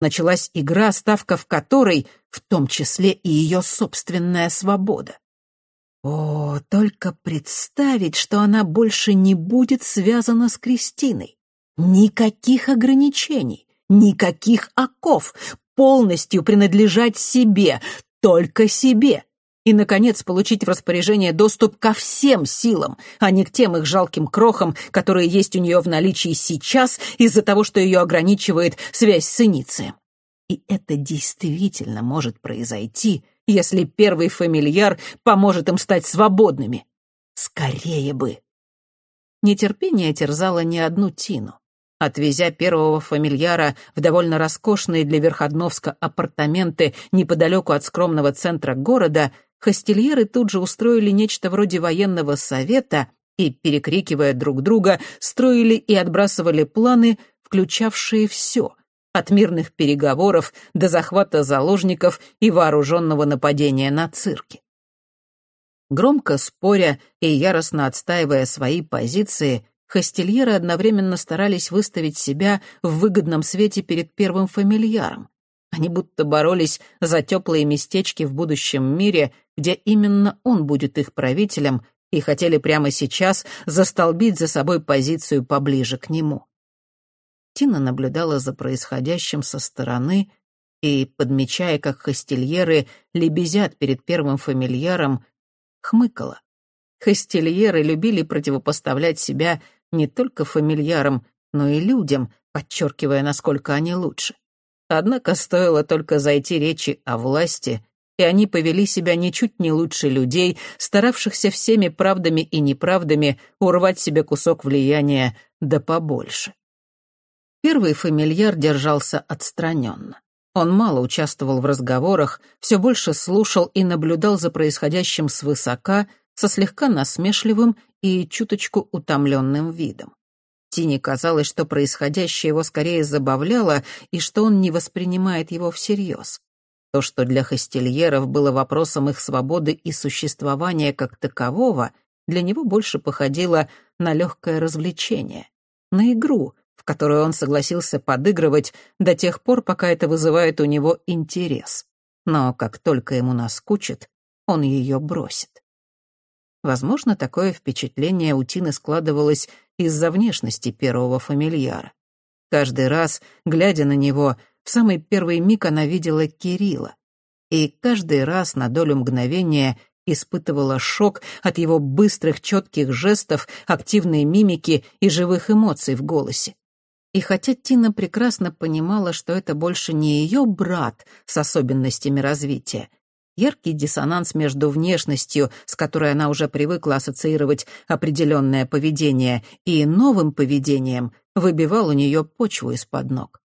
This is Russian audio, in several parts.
началась игра, ставка в которой, в том числе и ее собственная свобода. О, только представить, что она больше не будет связана с Кристиной. Никаких ограничений, никаких оков, полностью принадлежать себе, только себе. И, наконец, получить в распоряжение доступ ко всем силам, а не к тем их жалким крохам, которые есть у нее в наличии сейчас из-за того, что ее ограничивает связь с Иницием. И это действительно может произойти, если первый фамильяр поможет им стать свободными. Скорее бы! Нетерпение терзало не одну Тину. Отвезя первого фамильяра в довольно роскошные для Верходновска апартаменты неподалеку от скромного центра города, хостельеры тут же устроили нечто вроде военного совета и, перекрикивая друг друга, строили и отбрасывали планы, включавшие все — от мирных переговоров до захвата заложников и вооруженного нападения на цирки. Громко споря и яростно отстаивая свои позиции, хостельеры одновременно старались выставить себя в выгодном свете перед первым фамильяром. Они будто боролись за теплые местечки в будущем мире, где именно он будет их правителем, и хотели прямо сейчас застолбить за собой позицию поближе к нему. Тина наблюдала за происходящим со стороны и, подмечая, как хостельеры лебезят перед первым фамильяром, хмыкала. Хостельеры любили противопоставлять себя не только фамильярам, но и людям, подчеркивая, насколько они лучше. Однако стоило только зайти речи о власти, и они повели себя ничуть не лучше людей, старавшихся всеми правдами и неправдами урвать себе кусок влияния да побольше. Первый фамильяр держался отстраненно. Он мало участвовал в разговорах, все больше слушал и наблюдал за происходящим свысока, со слегка насмешливым и чуточку утомленным видом. Тине казалось, что происходящее его скорее забавляло и что он не воспринимает его всерьез. То, что для хостельеров было вопросом их свободы и существования как такового, для него больше походило на легкое развлечение, на игру, в которую он согласился подыгрывать до тех пор, пока это вызывает у него интерес. Но как только ему наскучит, он ее бросит. Возможно, такое впечатление у Тины складывалось из-за внешности первого фамильяра. Каждый раз, глядя на него, в самый первый миг она видела Кирилла. И каждый раз на долю мгновения испытывала шок от его быстрых, четких жестов, активной мимики и живых эмоций в голосе. И хотя Тина прекрасно понимала, что это больше не ее брат с особенностями развития, яркий диссонанс между внешностью, с которой она уже привыкла ассоциировать определенное поведение, и новым поведением выбивал у нее почву из-под ног.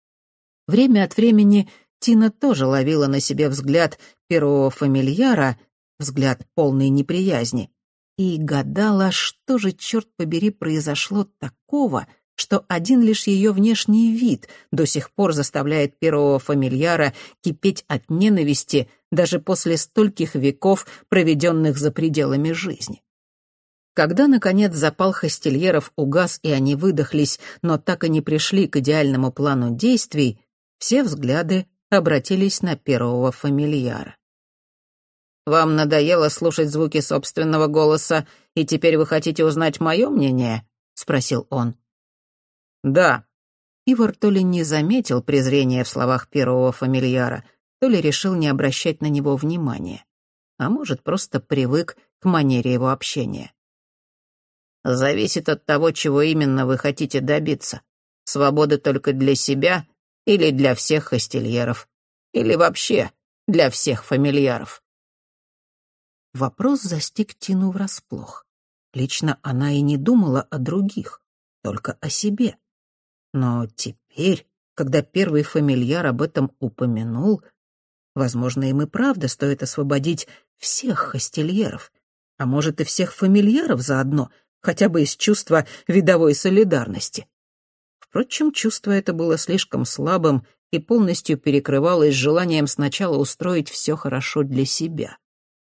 Время от времени Тина тоже ловила на себе взгляд первого фамильяра, взгляд полной неприязни, и гадала, что же, черт побери, произошло такого — что один лишь ее внешний вид до сих пор заставляет первого фамильяра кипеть от ненависти даже после стольких веков, проведенных за пределами жизни. Когда, наконец, запал хостельеров угас и они выдохлись, но так и не пришли к идеальному плану действий, все взгляды обратились на первого фамильяра. «Вам надоело слушать звуки собственного голоса, и теперь вы хотите узнать мое мнение?» — спросил он. «Да». Ивар то ли не заметил презрения в словах первого фамильяра, то ли решил не обращать на него внимания. А может, просто привык к манере его общения. «Зависит от того, чего именно вы хотите добиться. Свободы только для себя или для всех хостельеров. Или вообще для всех фамильяров». Вопрос застиг Тину врасплох. Лично она и не думала о других, только о себе. Но теперь, когда первый фамильяр об этом упомянул, возможно, им и правда стоит освободить всех хостельеров, а может и всех фамильяров заодно, хотя бы из чувства видовой солидарности. Впрочем, чувство это было слишком слабым и полностью перекрывалось желанием сначала устроить все хорошо для себя.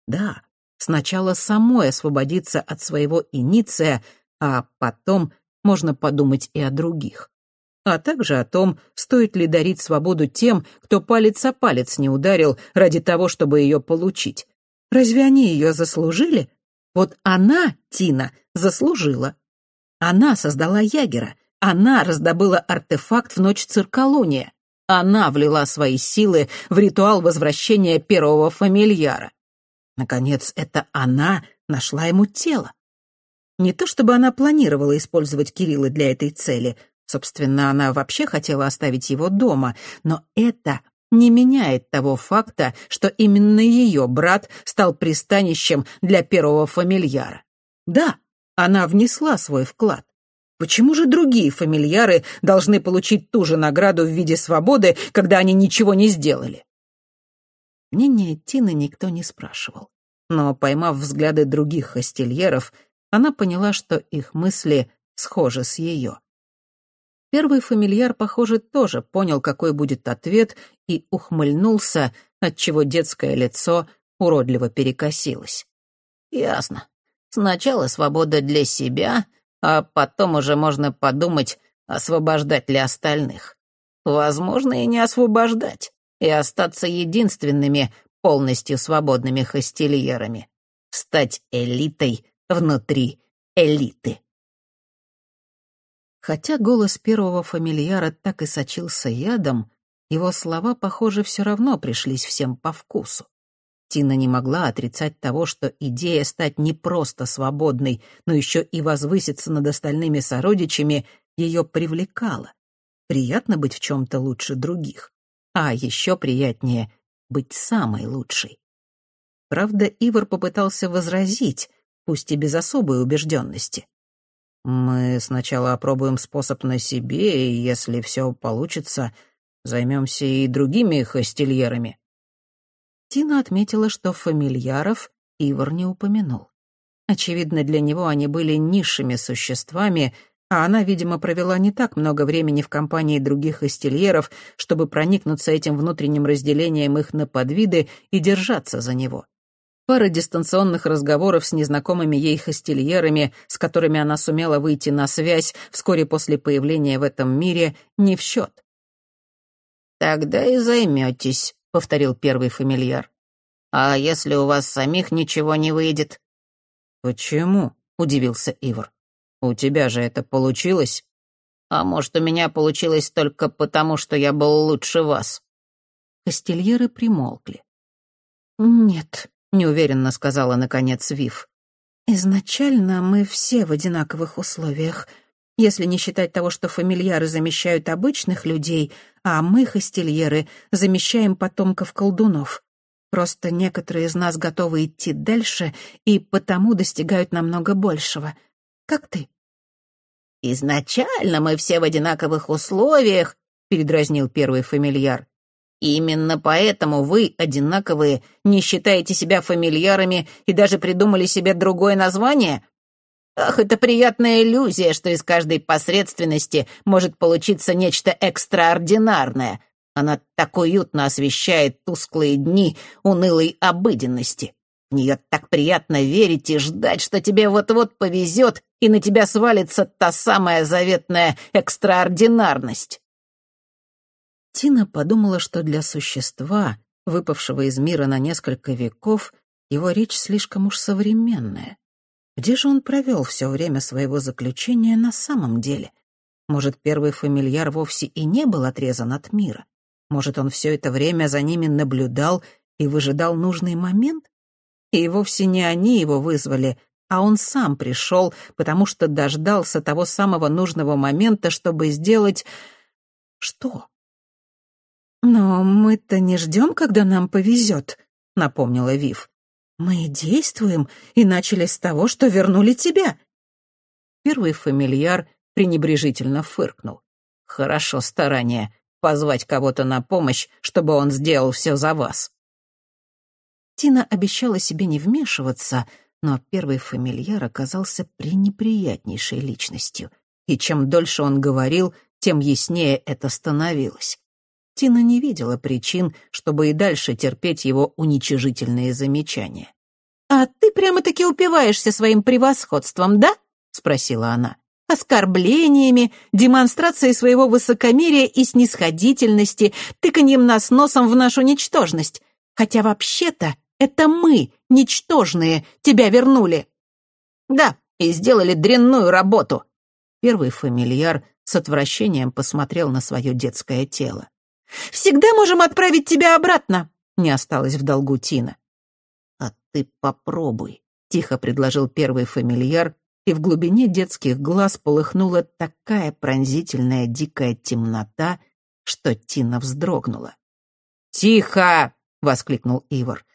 Да, сначала самой освободиться от своего иниция, а потом можно подумать и о других. А также о том, стоит ли дарить свободу тем, кто палец о палец не ударил ради того, чтобы ее получить. Разве они ее заслужили? Вот она, Тина, заслужила. Она создала Ягера, она раздобыла артефакт в ночь цирколония. Она влила свои силы в ритуал возвращения первого фамильяра. Наконец, это она нашла ему тело. Не то чтобы она планировала использовать Кирилла для этой цели. Собственно, она вообще хотела оставить его дома. Но это не меняет того факта, что именно ее брат стал пристанищем для первого фамильяра. Да, она внесла свой вклад. Почему же другие фамильяры должны получить ту же награду в виде свободы, когда они ничего не сделали? Мнение Тины никто не спрашивал. Но, поймав взгляды других хостельеров, она поняла, что их мысли схожи с ее. Первый фамильяр, похоже, тоже понял, какой будет ответ, и ухмыльнулся, отчего детское лицо уродливо перекосилось. «Ясно. Сначала свобода для себя, а потом уже можно подумать, освобождать ли остальных. Возможно, и не освобождать, и остаться единственными полностью свободными хостельерами. Стать элитой внутри элиты. Хотя голос первого фамильяра так и сочился ядом, его слова, похоже, все равно пришлись всем по вкусу. Тина не могла отрицать того, что идея стать не просто свободной, но еще и возвыситься над остальными сородичами ее привлекала. Приятно быть в чем-то лучше других, а еще приятнее быть самой лучшей. Правда, Ивар попытался возразить, пусть и без особой убежденности. «Мы сначала опробуем способ на себе, и если все получится, займемся и другими хостельерами», Тина отметила, что фамильяров Ивар не упомянул. Очевидно, для него они были низшими существами, а она, видимо, провела не так много времени в компании других эстильеров, чтобы проникнуться этим внутренним разделением их на подвиды и держаться за него. Пара дистанционных разговоров с незнакомыми ей хостельерами, с которыми она сумела выйти на связь вскоре после появления в этом мире, не в счет. «Тогда и займетесь», повторил первый фамильяр. «А если у вас самих ничего не выйдет?» «Почему?» — удивился Ивар. «У тебя же это получилось?» «А может, у меня получилось только потому, что я был лучше вас?» Костельеры примолкли. «Нет», — неуверенно сказала наконец Вив. «Изначально мы все в одинаковых условиях. Если не считать того, что фамильяры замещают обычных людей, а мы, хостельеры, замещаем потомков колдунов. Просто некоторые из нас готовы идти дальше и потому достигают намного большего. Как ты? «Изначально мы все в одинаковых условиях», — передразнил первый фамильяр. «Именно поэтому вы, одинаковые, не считаете себя фамильярами и даже придумали себе другое название? Ах, это приятная иллюзия, что из каждой посредственности может получиться нечто экстраординарное. Она так уютно освещает тусклые дни унылой обыденности. В нее так приятно верить и ждать, что тебе вот-вот повезет, и на тебя свалится та самая заветная экстраординарность. Тина подумала, что для существа, выпавшего из мира на несколько веков, его речь слишком уж современная. Где же он провел все время своего заключения на самом деле? Может, первый фамильяр вовсе и не был отрезан от мира? Может, он все это время за ними наблюдал и выжидал нужный момент? И вовсе не они его вызвали, а он сам пришел, потому что дождался того самого нужного момента, чтобы сделать... Что? «Но мы-то не ждем, когда нам повезет», — напомнила Вив. Мы действуем и начали с того, что вернули тебя. Первый фамильяр пренебрежительно фыркнул. Хорошо старание позвать кого-то на помощь, чтобы он сделал все за вас. Тина обещала себе не вмешиваться, но первый фамильяр оказался пренеприятнейшей личностью, и чем дольше он говорил, тем яснее это становилось. Тина не видела причин, чтобы и дальше терпеть его уничижительные замечания. «А ты прямо-таки упиваешься своим превосходством, да?» — спросила она. Оскорблениями, демонстрацией своего высокомерия и снисходительности, тыканьем нас носом в нашу ничтожность. Хотя вообще-то это мы, ничтожные, тебя вернули. Да, и сделали дрянную работу. Первый фамильяр с отвращением посмотрел на свое детское тело. «Всегда можем отправить тебя обратно», — не осталось в долгу Тина. «А ты попробуй», — тихо предложил первый фамильяр, и в глубине детских глаз полыхнула такая пронзительная дикая темнота, что Тина вздрогнула. «Тихо!» — воскликнул Ивар.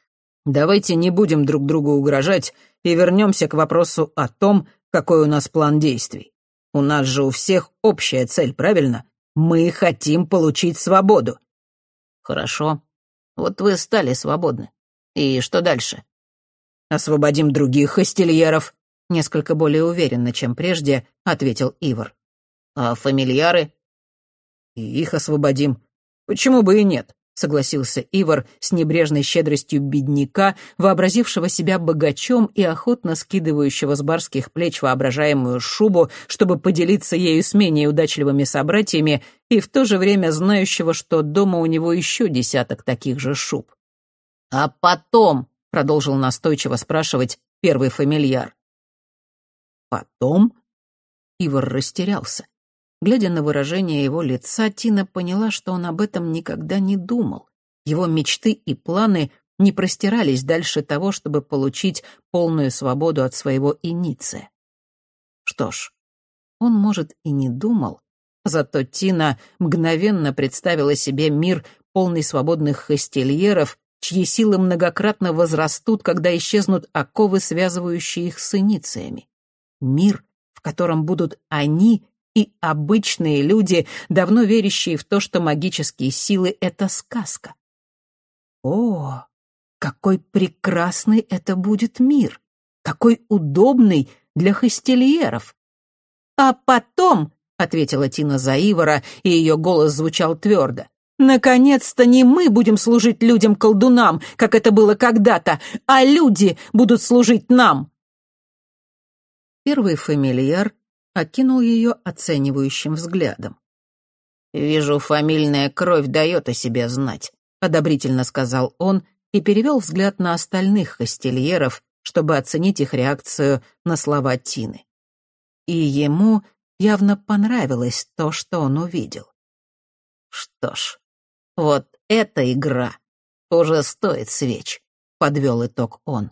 «Давайте не будем друг другу угрожать и вернемся к вопросу о том, какой у нас план действий. У нас же у всех общая цель, правильно? Мы хотим получить свободу». «Хорошо. Вот вы стали свободны. И что дальше?» «Освободим других хостельеров», — несколько более уверенно, чем прежде, ответил Ивар. «А фамильяры?» «И их освободим. Почему бы и нет?» Согласился Ивар с небрежной щедростью бедняка, вообразившего себя богачом и охотно скидывающего с барских плеч воображаемую шубу, чтобы поделиться ею с менее удачливыми собратьями, и в то же время знающего, что дома у него еще десяток таких же шуб. «А потом», — продолжил настойчиво спрашивать первый фамильяр. «Потом?» Ивар растерялся. Глядя на выражение его лица, Тина поняла, что он об этом никогда не думал. Его мечты и планы не простирались дальше того, чтобы получить полную свободу от своего иниция. Что ж, он, может, и не думал, зато Тина мгновенно представила себе мир, полный свободных хостельеров, чьи силы многократно возрастут, когда исчезнут оковы, связывающие их с инициями. Мир, в котором будут они и обычные люди, давно верящие в то, что магические силы — это сказка. О, какой прекрасный это будет мир! Какой удобный для хостельеров! А потом, — ответила Тина Заивора, и ее голос звучал твердо, Наконец-то не мы будем служить людям-колдунам, как это было когда-то, а люди будут служить нам. Первый фамильяр окинул ее оценивающим взглядом. «Вижу, фамильная кровь дает о себе знать», — одобрительно сказал он и перевел взгляд на остальных хостельеров, чтобы оценить их реакцию на слова Тины. И ему явно понравилось то, что он увидел. «Что ж, вот эта игра уже стоит свеч», — подвел итог он.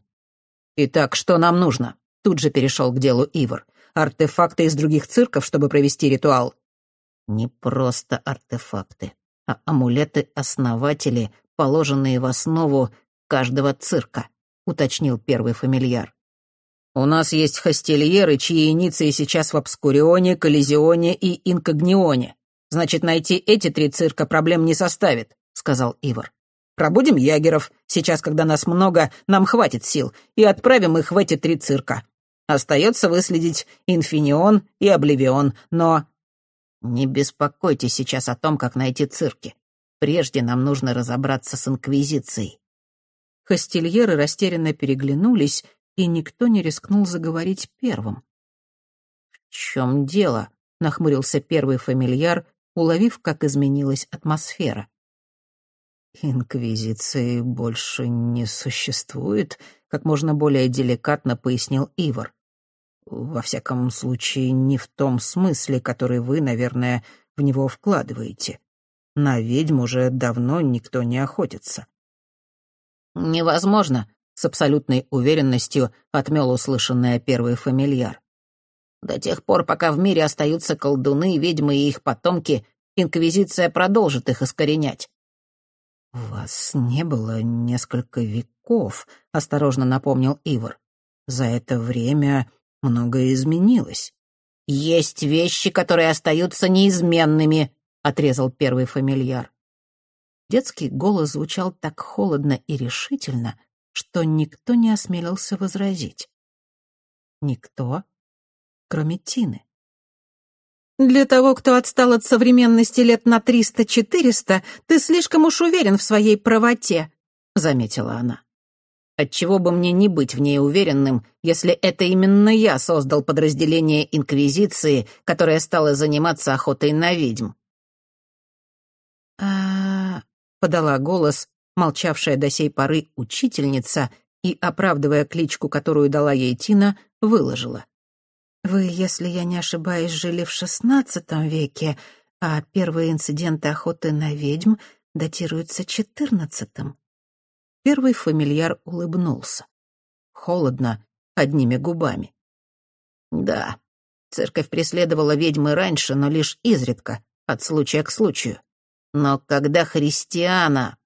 «Итак, что нам нужно?» — тут же перешел к делу Ивар артефакты из других цирков, чтобы провести ритуал?» «Не просто артефакты, а амулеты-основатели, положенные в основу каждого цирка», — уточнил первый фамильяр. «У нас есть хостельеры, чьи иниции сейчас в Обскурионе, Коллизионе и Инкогнионе. Значит, найти эти три цирка проблем не составит», — сказал Ивар. «Пробудем ягеров. Сейчас, когда нас много, нам хватит сил, и отправим их в эти три цирка. Остается выследить Инфинион и Обливион, но... Не беспокойтесь сейчас о том, как найти цирки. Прежде нам нужно разобраться с Инквизицией. Хостельеры растерянно переглянулись, и никто не рискнул заговорить первым. «В чем дело?» — нахмурился первый фамильяр, уловив, как изменилась атмосфера. «Инквизиции больше не существует», — как можно более деликатно пояснил Ивар. Во всяком случае, не в том смысле, который вы, наверное, в него вкладываете. На ведьм уже давно никто не охотится. «Невозможно», — с абсолютной уверенностью отмел услышанное первый фамильяр. «До тех пор, пока в мире остаются колдуны, ведьмы и их потомки, Инквизиция продолжит их искоренять». «Вас не было несколько веков», — осторожно напомнил Ивар. «За это время многое изменилось. «Есть вещи, которые остаются неизменными», — отрезал первый фамильяр. Детский голос звучал так холодно и решительно, что никто не осмелился возразить. Никто, кроме Тины. «Для того, кто отстал от современности лет на триста-четыреста, ты слишком уж уверен в своей правоте», — заметила она. Отчего бы мне не быть в ней уверенным, если это именно я создал подразделение Инквизиции, которое стало заниматься охотой на ведьм?» «А...» — подала голос, молчавшая до сей поры учительница, и, оправдывая кличку, которую дала ей Тина, выложила. «Вы, если я не ошибаюсь, жили в шестнадцатом веке, а первые инциденты охоты на ведьм датируются четырнадцатым». Первый фамильяр улыбнулся. Холодно, одними губами. «Да, церковь преследовала ведьмы раньше, но лишь изредка, от случая к случаю. Но когда христиана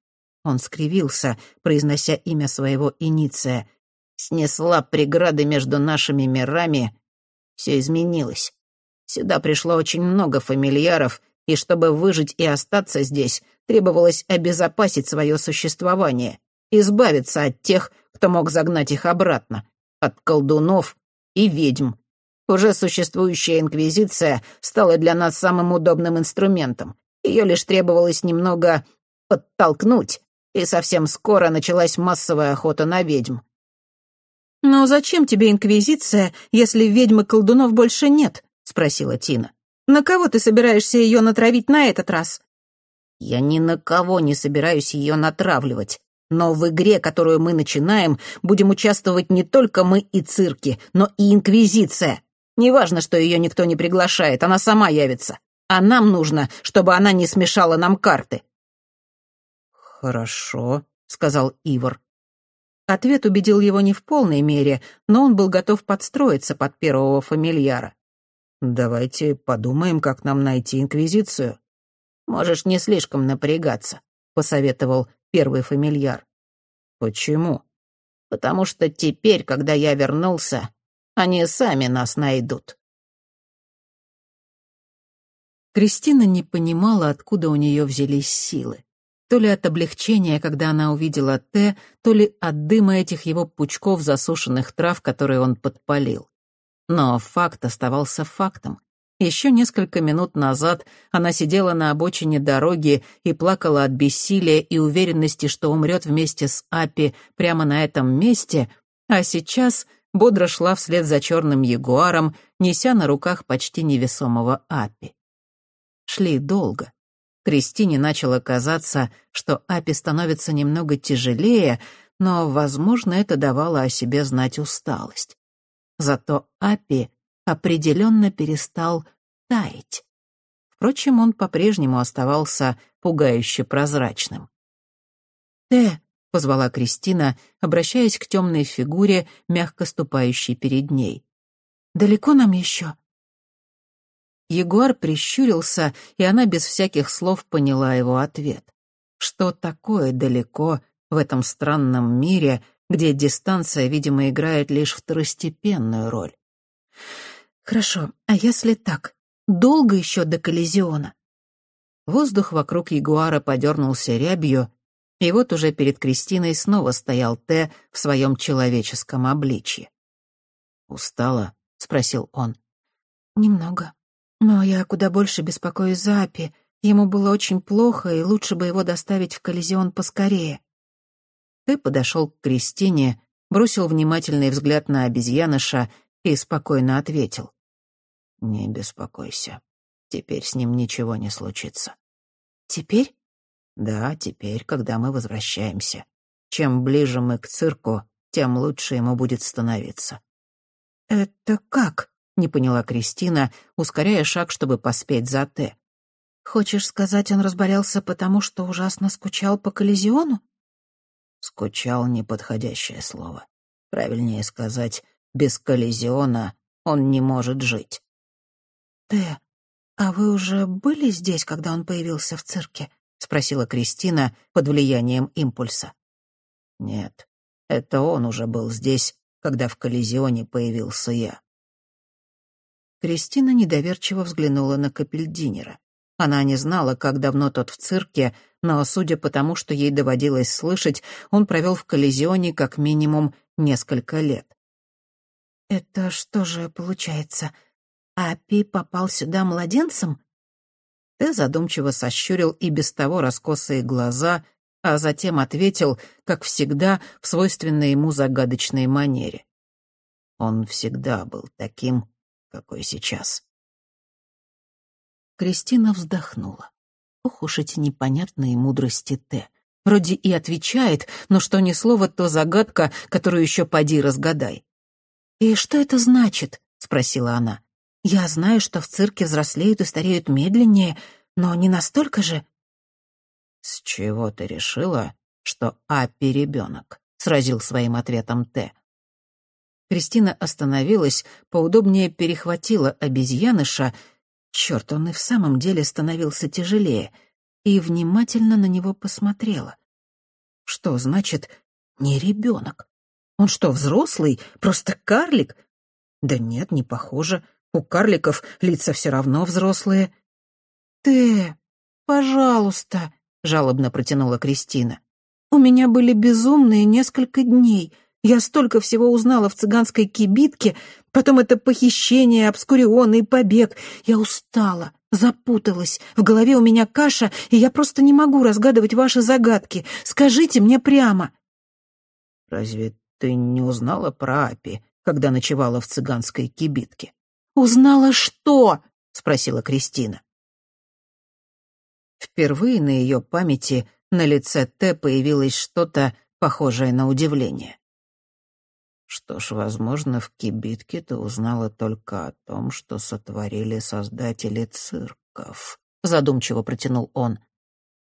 он скривился, произнося имя своего иниция. «Снесла преграды между нашими мирами. Все изменилось. Сюда пришло очень много фамильяров, и чтобы выжить и остаться здесь, требовалось обезопасить свое существование, избавиться от тех, кто мог загнать их обратно, от колдунов и ведьм. Уже существующая инквизиция стала для нас самым удобным инструментом. Ее лишь требовалось немного подтолкнуть, и совсем скоро началась массовая охота на ведьм. «Но зачем тебе Инквизиция, если ведьмы колдунов больше нет?» — спросила Тина. «На кого ты собираешься ее натравить на этот раз?» «Я ни на кого не собираюсь ее натравливать. Но в игре, которую мы начинаем, будем участвовать не только мы и цирки, но и Инквизиция. Неважно, что ее никто не приглашает, она сама явится. А нам нужно, чтобы она не смешала нам карты. «Хорошо», — сказал Ивар. Ответ убедил его не в полной мере, но он был готов подстроиться под первого фамильяра. «Давайте подумаем, как нам найти Инквизицию». «Можешь не слишком напрягаться», — посоветовал первый фамильяр. «Почему?» «Потому что теперь, когда я вернулся, они сами нас найдут». Кристина не понимала, откуда у нее взялись силы. То ли от облегчения, когда она увидела Т, то ли от дыма этих его пучков засушенных трав, которые он подпалил. Но факт оставался фактом. Еще несколько минут назад она сидела на обочине дороги и плакала от бессилия и уверенности, что умрет вместе с Апи прямо на этом месте, а сейчас бодро шла вслед за черным ягуаром, неся на руках почти невесомого Апи. Шли долго. Кристине начало казаться, что Апи становится немного тяжелее, но, возможно, это давало о себе знать усталость. Зато Апи определенно перестал таять. Впрочем, он по-прежнему оставался пугающе прозрачным. «Тэ», — позвала Кристина, обращаясь к темной фигуре, мягко ступающей перед ней. «Далеко нам еще?» Егор прищурился, и она без всяких слов поняла его ответ. Что такое далеко в этом странном мире, где дистанция, видимо, играет лишь второстепенную роль? «Хорошо, а если так? Долго еще до коллизиона?» Воздух вокруг ягуара подернулся рябью, и вот уже перед Кристиной снова стоял Т в своем человеческом обличье. «Устала?» — спросил он. «Немного», но я куда больше беспокоюсь за Апи. Ему было очень плохо, и лучше бы его доставить в коллизион поскорее. Ты подошел к Кристине, бросил внимательный взгляд на обезьяныша и спокойно ответил. «Не беспокойся. Теперь с ним ничего не случится». «Теперь?» «Да, теперь, когда мы возвращаемся. Чем ближе мы к цирку, тем лучше ему будет становиться». «Это как?» не поняла Кристина, ускоряя шаг, чтобы поспеть за Т. «Хочешь сказать, он разболелся потому, что ужасно скучал по коллизиону?» «Скучал — неподходящее слово. Правильнее сказать, без коллизиона он не может жить». «Т, а вы уже были здесь, когда он появился в цирке?» — спросила Кристина под влиянием импульса. «Нет, это он уже был здесь, когда в коллизионе появился я. Кристина недоверчиво взглянула на Капельдинера. Она не знала, как давно тот в цирке, но, судя по тому, что ей доводилось слышать, он провел в коллизионе как минимум несколько лет. «Это что же получается? Апи попал сюда младенцем?» Тэ задумчиво сощурил и без того раскосые глаза а затем ответил, как всегда, в свойственной ему загадочной манере. Он всегда был таким, какой сейчас. Кристина вздохнула. Ох уж эти непонятные мудрости Т. Вроде и отвечает, но что ни слово, то загадка, которую еще поди разгадай. «И что это значит?» — спросила она. «Я знаю, что в цирке взрослеют и стареют медленнее, но не настолько же...» «С чего ты решила, что Аппи ребенок?» — сразил своим ответом Т. Кристина остановилась, поудобнее перехватила обезьяныша, черт, он и в самом деле становился тяжелее, и внимательно на него посмотрела. Что значит «не ребенок»? Он что, взрослый? Просто карлик? Да нет, не похоже. У карликов лица все равно взрослые. «Ты, пожалуйста», — жалобно протянула Кристина. «У меня были безумные несколько дней. Я столько всего узнала в цыганской кибитке, потом это похищение, обскурион и побег. Я устала, запуталась, в голове у меня каша, и я просто не могу разгадывать ваши загадки. Скажите мне прямо». «Разве ты не узнала про Апи, когда ночевала в цыганской кибитке?» «Узнала что?» — спросила Кристина. Впервые на ее памяти на лице Т появилось что-то похожее на удивление. Что ж, возможно, в кибитке ты узнала только о том, что сотворили создатели цирков, задумчиво протянул он.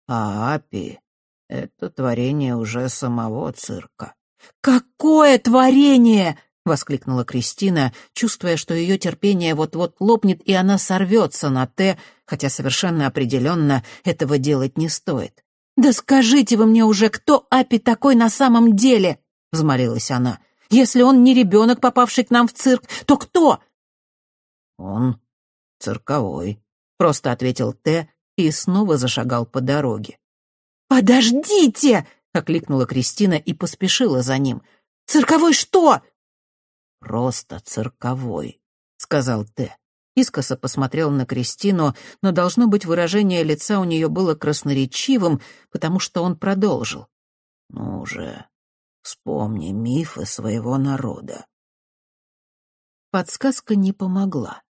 А Апи — это творение уже самого цирка. «Какое творение!» — воскликнула Кристина, чувствуя, что ее терпение вот-вот лопнет, и она сорвется на «Т», хотя совершенно определенно этого делать не стоит. «Да скажите вы мне уже, кто Апи такой на самом деле?» — взмолилась она. «Если он не ребенок, попавший к нам в цирк, то кто?» «Он цирковой», — просто ответил Т и снова зашагал по дороге. «Подождите!» — окликнула Кристина и поспешила за ним. «Цирковой что?» «Просто цирковой», — сказал Т. Искоса посмотрел на Кристину, но, должно быть, выражение лица у нее было красноречивым, потому что он продолжил. «Ну же, вспомни мифы своего народа». Подсказка не помогла.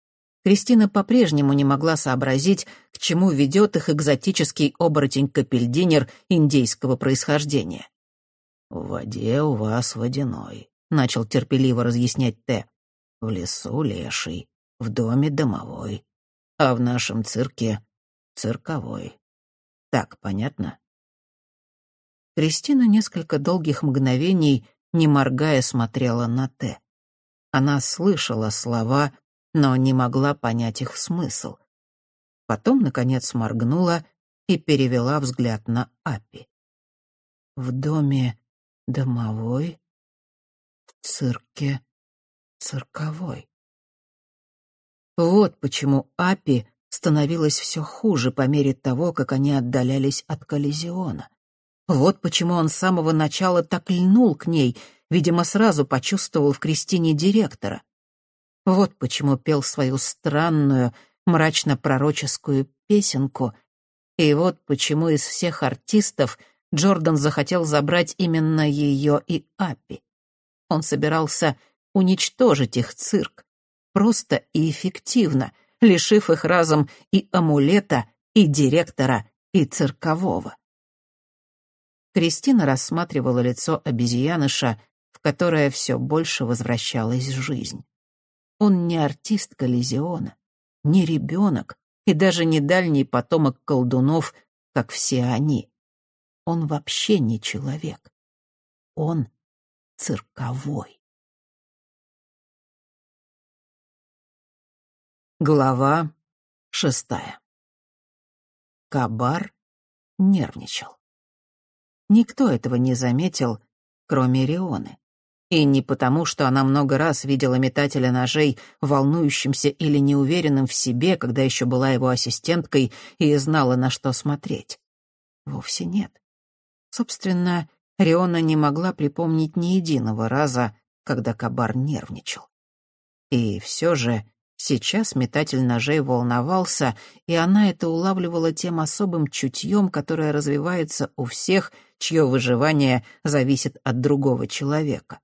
Кристина по-прежнему не могла сообразить, к чему ведет их экзотический оборотень-капельдинер индейского происхождения. «В воде у вас водяной», — начал терпеливо разъяснять Т. «В лесу леший, в доме домовой, а в нашем цирке цирковой. Так понятно?» Кристина несколько долгих мгновений, не моргая, смотрела на Т. Она слышала слова, но не могла понять их смысл. Потом, наконец, моргнула и перевела взгляд на Апи. В доме домовой, цирке цирковой. Вот почему Апи становилось все хуже по мере того, как они отдалялись от коллизиона. Вот почему он с самого начала так льнул к ней, видимо, сразу почувствовал в Кристине директора. Вот почему пел свою странную, мрачно-пророческую песенку, и вот почему из всех артистов Джордан захотел забрать именно ее и Аппи. Он собирался уничтожить их цирк, просто и эффективно, лишив их разом и амулета, и директора, и циркового. Кристина рассматривала лицо обезьяныша, в которое все больше возвращалась жизнь. Он не артист Коллизиона, не ребенок и даже не дальний потомок колдунов, как все они. Он вообще не человек. Он цирковой. Глава шестая. Кабар нервничал. Никто этого не заметил, кроме Рионы. И не потому, что она много раз видела метателя ножей волнующимся или неуверенным в себе, когда еще была его ассистенткой и знала, на что смотреть. Вовсе нет. Собственно, Риона не могла припомнить ни единого раза, когда Кабар нервничал. И все же сейчас метатель ножей волновался, и она это улавливала тем особым чутьем, которое развивается у всех, чье выживание зависит от другого человека.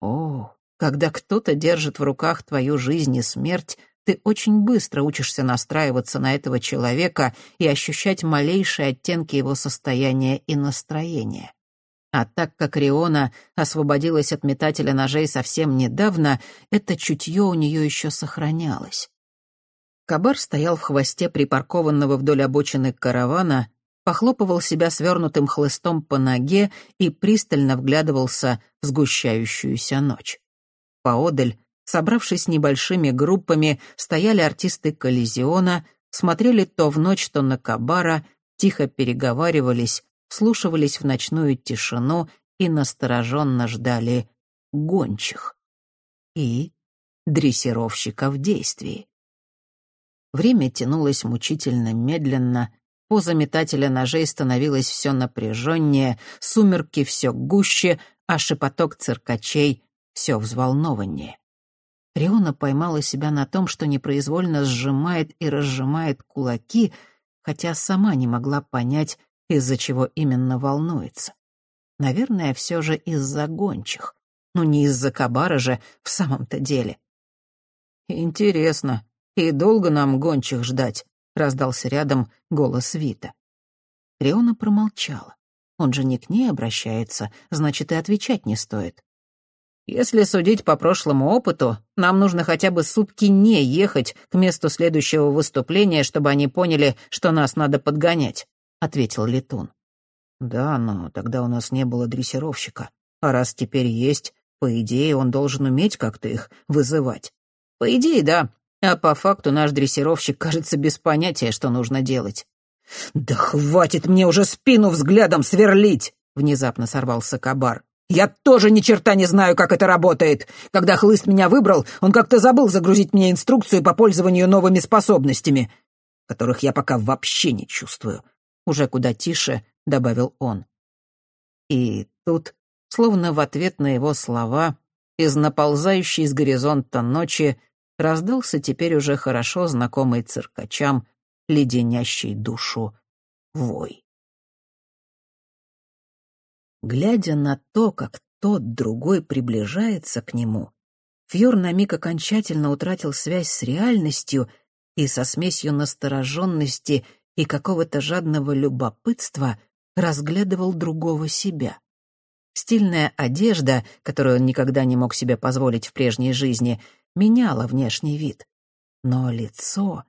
О, когда кто-то держит в руках твою жизнь и смерть, ты очень быстро учишься настраиваться на этого человека и ощущать малейшие оттенки его состояния и настроения. А так как Риона освободилась от метателя ножей совсем недавно, это чутье у нее еще сохранялось. Кабар стоял в хвосте припаркованного вдоль обочины каравана, похлопывал себя свернутым хлыстом по ноге и пристально вглядывался в сгущающуюся ночь. Поодаль, собравшись небольшими группами, стояли артисты коллизиона, смотрели то в ночь, то на Кабара, тихо переговаривались, вслушивались в ночную тишину и настороженно ждали гончих и дрессировщика в действии. Время тянулось мучительно медленно, поза метателя ножей становилась все напряженнее, сумерки все гуще, а шепоток циркачей все взволнованнее. Риона поймала себя на том, что непроизвольно сжимает и разжимает кулаки, хотя сама не могла понять, из-за чего именно волнуется. Наверное, все же из-за гончих. Ну, не из-за кабара же в самом-то деле. «Интересно, и долго нам гончих ждать?» — раздался рядом голос Вита. Риона промолчала. Он же не к ней обращается, значит, и отвечать не стоит. Если судить по прошлому опыту, нам нужно хотя бы сутки не ехать к месту следующего выступления, чтобы они поняли, что нас надо подгонять. — ответил Летун. «Да, но тогда у нас не было дрессировщика. А раз теперь есть, по идее, он должен уметь как-то их вызывать». «По идее, да. А по факту наш дрессировщик, кажется, без понятия, что нужно делать». «Да хватит мне уже спину взглядом сверлить!» — внезапно сорвался Кабар. «Я тоже ни черта не знаю, как это работает. Когда Хлыст меня выбрал, он как-то забыл загрузить мне инструкцию по пользованию новыми способностями, которых я пока вообще не чувствую уже куда тише добавил он. И тут, словно в ответ на его слова, из наползающей с горизонта ночи раздался теперь уже хорошо знакомый циркачам, леденящий душу вой. Глядя на то, как тот другой приближается к нему, Фьор на миг окончательно утратил связь с реальностью и со смесью настороженности и какого-то жадного любопытства разглядывал другого себя. Стильная одежда, которую он никогда не мог себе позволить в прежней жизни, меняла внешний вид. Но лицо,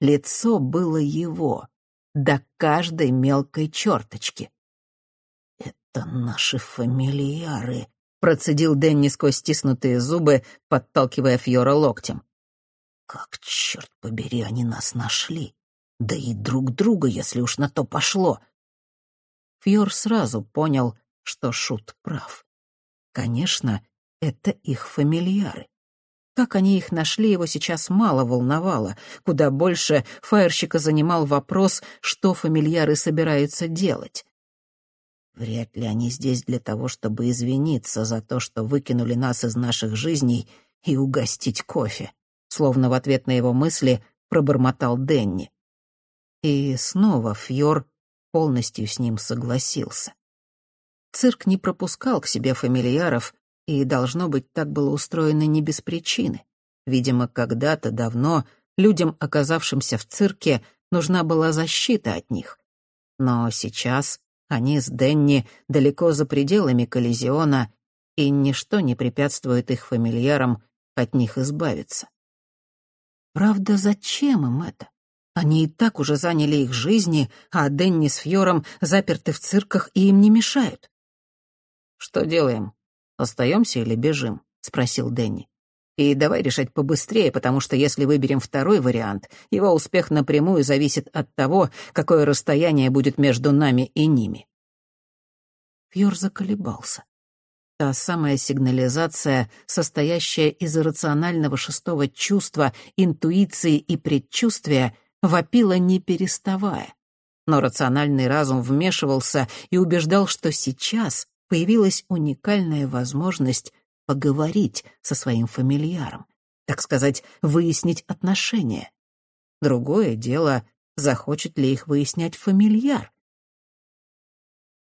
лицо было его, до каждой мелкой черточки. «Это наши фамильяры», — процедил Дэнни сквозь стиснутые зубы, подталкивая Фьора локтем. «Как, черт побери, они нас нашли! Да и друг друга, если уж на то пошло. Фьор сразу понял, что Шут прав. Конечно, это их фамильяры. Как они их нашли, его сейчас мало волновало. Куда больше фаерщика занимал вопрос, что фамильяры собираются делать. Вряд ли они здесь для того, чтобы извиниться за то, что выкинули нас из наших жизней и угостить кофе. Словно в ответ на его мысли пробормотал Денни. И снова Фьор полностью с ним согласился. Цирк не пропускал к себе фамильяров, и, должно быть, так было устроено не без причины. Видимо, когда-то давно людям, оказавшимся в цирке, нужна была защита от них. Но сейчас они с Денни далеко за пределами коллизиона, и ничто не препятствует их фамильярам от них избавиться. Правда, зачем им это? Они и так уже заняли их жизни, а Денни с Фьором заперты в цирках и им не мешают. «Что делаем? Остаемся или бежим?» — спросил Денни. «И давай решать побыстрее, потому что если выберем второй вариант, его успех напрямую зависит от того, какое расстояние будет между нами и ними». Фьор заколебался. Та самая сигнализация, состоящая из иррационального шестого чувства, интуиции и предчувствия — вопила не переставая. Но рациональный разум вмешивался и убеждал, что сейчас появилась уникальная возможность поговорить со своим фамильяром, так сказать, выяснить отношения. Другое дело, захочет ли их выяснять фамильяр.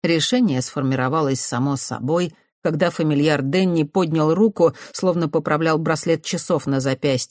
Решение сформировалось само собой, когда фамильяр Денни поднял руку, словно поправлял браслет часов на запястье,